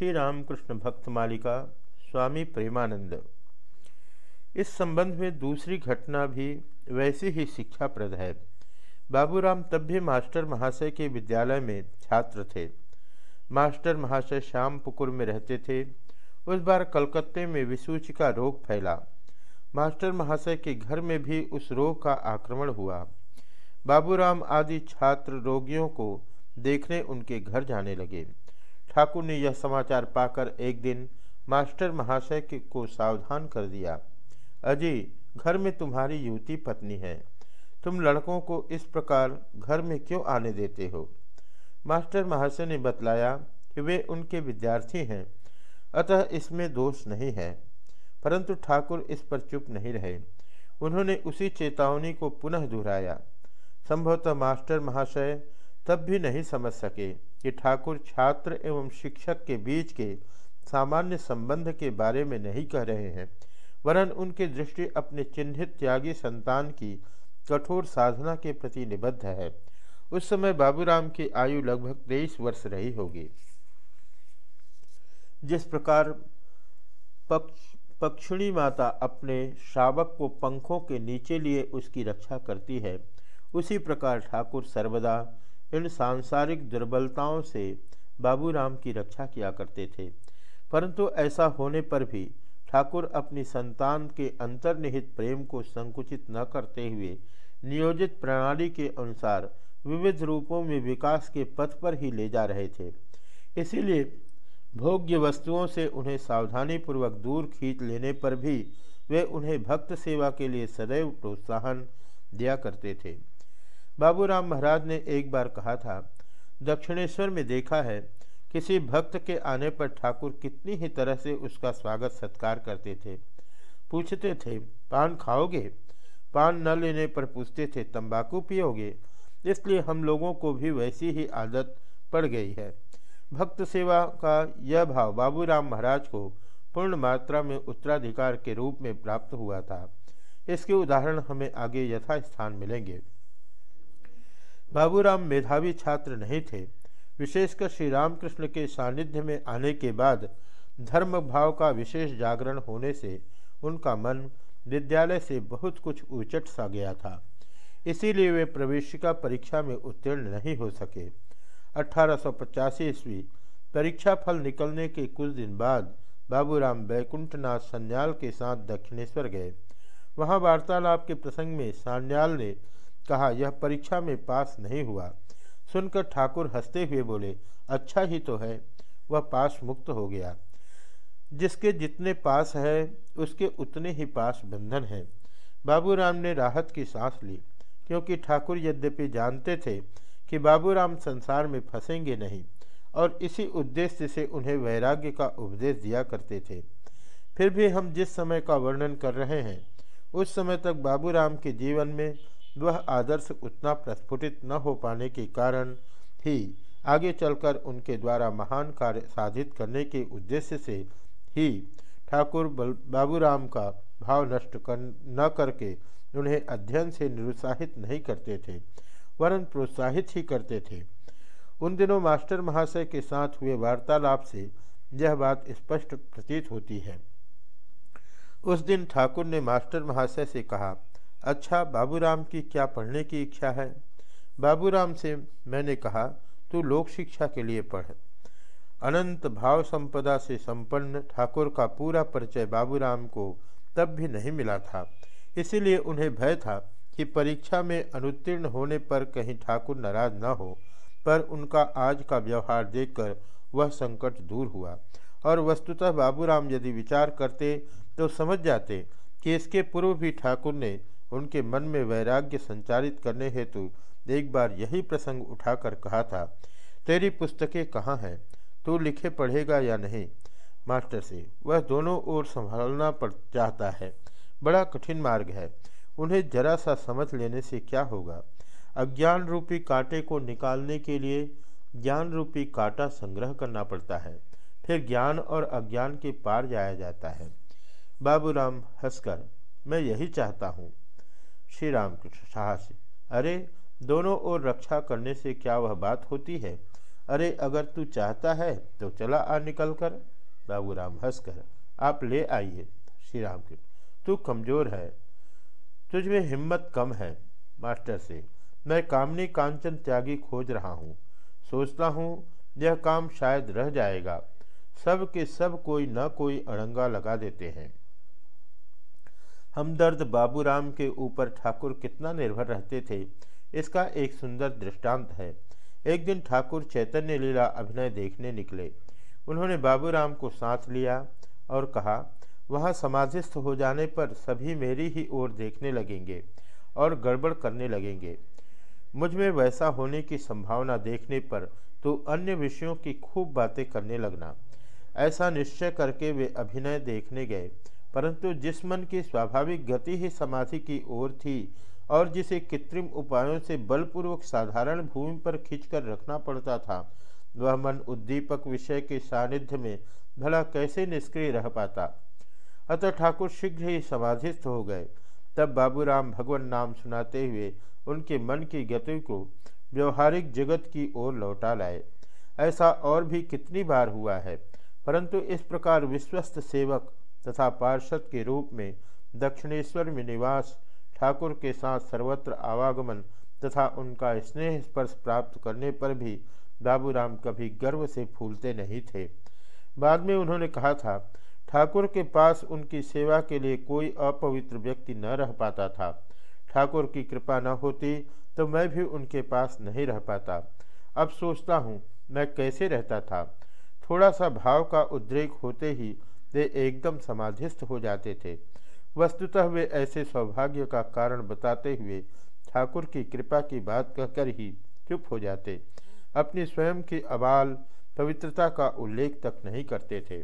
श्री रामकृष्ण भक्त मालिका स्वामी प्रेमानंद। इस संबंध में दूसरी घटना भी वैसी ही शिक्षाप्रद है। बाबूराम तब भी मास्टर महाशय के विद्यालय में छात्र थे। मास्टर महाशय श्याम पुकुर में रहते थे। उस बार कलकत्ते में विसूच का रोग फैला। मास्टर महाशय के घर में भी उस रोग का आक्रमण हुआ। बाबूराम आदि छात्र रोगियों को देखने उनके घर जाने लगे। ठाकुर ने यह समाचार पाकर एक दिन मास्टर महाशय को सावधान कर दिया। अजय, घर में तुम्हारी युवती पत्नी है। तुम लड़कों को इस प्रकार घर में क्यों आने देते हो? मास्टर महाशय ने बतलाया कि वे उनके विद्यार्थी हैं, अतः इसमें दोष नहीं है। परंतु ठाकुर इस पर चुप नहीं रहे। उन्होंने उसी चेतावनी को पुनः दोहराया। संभवतः मास्टर महाशय तब भी नहीं समझ सके। कि ठाकुर छात्र एवं शिक्षक के बीच के सामान्य संबंध के बारे में नहीं कह रहे हैं, वरन उनकी दृष्टि अपने चिन्हित त्यागी संतान की कठोर साधना के प्रति निबद्ध है। उस समय बाबूराम की आयु लगभग तेईस वर्ष रही होगी। जिस प्रकार पक्ष, पक्षिणी माता अपने शावक को पंखों के नीचे लिए उसकी रक्षा करती है, उसी प्रकार ठाकुर सर्वदा इन सांसारिक दुर्बलताओं से बाबूराम की रक्षा किया करते थे। परंतु ऐसा होने पर भी ठाकुर अपनी संतान के अंतर्निहित प्रेम को संकुचित न करते हुए नियोजित प्रणाली के अनुसार विविध रूपों में विकास के पथ पर ही ले जा रहे थे। इसीलिए भोग्य वस्तुओं से उन्हें सावधानीपूर्वक दूर खींच लेने पर भी वे उन्हें भक्त सेवा के लिए सदैव प्रोत्साहन दिया करते थे। बाबूराम महाराज ने एक बार कहा था, दक्षिणेश्वर में देखा है, किसी भक्त के आने पर ठाकुर कितनी ही तरह से उसका स्वागत सत्कार करते थे। पूछते थे, पान खाओगे? पान न लेने पर पूछते थे, तंबाकू पियोगे? इसलिए हम लोगों को भी वैसी ही आदत पड़ गई है। भक्त सेवा का यह भाव बाबूराम महाराज को पूर्ण मात्रा में उत्तराधिकार के रूप में प्राप्त हुआ था। इसके उदाहरण हमें आगे यथास्थान मिलेंगे। बाबूराम मेधावी छात्र नहीं थे, विशेषकर श्री रामकृष्ण के सानिध्य में आने के बाद धर्म भाव का विशेष जागरण होने से उनका मन विद्यालय से बहुत कुछ उचट सा गया था। इसीलिए वे प्रवेशिका परीक्षा में उत्तीर्ण नहीं हो सके। अठारह ईस्वी, परीक्षा फल निकलने के कुछ दिन बाद बाबूराम बैकुंठनाथ सन्याल के साथ दक्षिणेश्वर गए। वहाँ वार्तालाप के प्रसंग में सान्याल ने कहा, यह परीक्षा में पास नहीं हुआ। सुनकर ठाकुर हँसते हुए बोले अच्छा ही तो है, वह पास मुक्त हो गया। जिसके जितने पास है, उसके उतने ही पास बंधन है। बाबूराम ने राहत की सांस ली, क्योंकि ठाकुर यद्यपि जानते थे कि बाबूराम संसार में फंसेंगे नहीं, और इसी उद्देश्य से उन्हें वैराग्य का उपदेश दिया करते थे। फिर भी हम जिस समय का वर्णन कर रहे हैं, उस समय तक बाबूराम के जीवन में वह आदर्श उतना प्रस्फुटित न हो पाने के कारण ही आगे चलकर उनके द्वारा महान कार्य साधित करने के उद्देश्य से ही ठाकुर बाबूराम का भाव नष्ट कर न करके उन्हें अध्ययन से निरुत्साहित नहीं करते थे, वरन प्रोत्साहित ही करते थे। उन दिनों मास्टर महाशय के साथ हुए वार्तालाप से यह बात स्पष्ट प्रतीत होती है। उस दिन ठाकुर ने मास्टर महाशय से कहा अच्छा बाबूराम की क्या पढ़ने की इच्छा है? बाबूराम से मैंने कहा, तू लोक शिक्षा के लिए पढ़। अनंत भाव संपदा से संपन्न ठाकुर का पूरा परिचय बाबूराम को तब भी नहीं मिला था। इसीलिए उन्हें भय था कि परीक्षा में अनुत्तीर्ण होने पर कहीं ठाकुर नाराज़ न हो, पर उनका आज का व्यवहार देखकर वह संकट दूर हुआ। और वस्तुतः बाबूराम यदि विचार करते तो समझ जाते कि इसके पूर्व भी ठाकुर ने उनके मन में वैराग्य संचारित करने हेतु एक बार यही प्रसंग उठाकर कहा था, तेरी पुस्तकें कहाँ हैं? तू लिखे पढ़ेगा या नहीं? मास्टर से, वह दोनों ओर संभालना पड़ चाहता है। बड़ा कठिन मार्ग है। उन्हें जरा सा समझ लेने से क्या होगा? अज्ञान रूपी कांटे को निकालने के लिए ज्ञान रूपी कांटा संग्रह करना पड़ता है। फिर ज्ञान और अज्ञान के पार जाया जाता है। बाबूराम हंसकर, मैं यही चाहता हूँ। श्री रामकृष्ण साहस। अरे, दोनों ओर रक्षा करने से क्या वह बात होती है? अरे, अगर तू चाहता है तो चला आ निकल कर बाबूराम हंसकर, आप ले आइए। श्री राम के तू कमज़ोर है। तुझ में हिम्मत कम है, मास्टर से। मैं कामनी कांचन त्यागी खोज रहा हूँ। सोचता हूँ, यह काम शायद रह जाएगा। सब के सब कोई न कोई अड़ंगा लगा देते हैं। हमदर्द बाबूराम के ऊपर ठाकुर कितना निर्भर रहते थे, इसका एक सुंदर दृष्टांत है। एक दिन ठाकुर चैतन्य लीला अभिनय देखने निकले। उन्होंने बाबूराम को साथ लिया और कहा, वहाँ समाधिस्थ हो जाने पर सभी मेरी ही ओर देखने लगेंगे और गड़बड़ करने लगेंगे। मुझमें वैसा होने की संभावना देखने पर तो अन्य विषयों की खूब बातें करने लगना। ऐसा निश्चय करके वे अभिनय देखने गए। परंतु जिस मन की स्वाभाविक गति ही समाधि की ओर थी और जिसे कृत्रिम उपायों से बलपूर्वक साधारण भूमि पर खींचकर रखना पड़ता था, वह मन उद्दीपक विषय के सानिध्य में भला कैसे निष्क्रिय रह पाता। अतः ठाकुर शीघ्र ही समाधिस्थ हो गए। तब बाबूराम भगवान नाम सुनाते हुए उनके मन की गति को व्यवहारिक जगत की ओर लौटा लाए। ऐसा और भी कितनी बार हुआ है, परंतु इस प्रकार विश्वस्त सेवक तथा पार्षद के रूप में दक्षिणेश्वर में निवास, ठाकुर के साथ सर्वत्र आवागमन तथा उनका स्नेह स्पर्श प्राप्त करने पर भी बाबूराम कभी गर्व से फूलते नहीं थे। बाद में उन्होंने कहा था, ठाकुर के पास उनकी सेवा के लिए कोई अपवित्र व्यक्ति न रह पाता था। ठाकुर की कृपा न होती तो मैं भी उनके पास नहीं रह पाता। अब सोचता हूँ मैं कैसे रहता था। थोड़ा सा भाव का उद्रेक होते ही वे एकदम समाधिस्थ हो जाते थे। वस्तुतः वे ऐसे सौभाग्य का कारण बताते हुए ठाकुर की कृपा की बात कहकर ही चुप हो जाते। अपनी स्वयं की अबाल पवित्रता का उल्लेख तक नहीं करते थे।